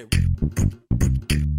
Yeah.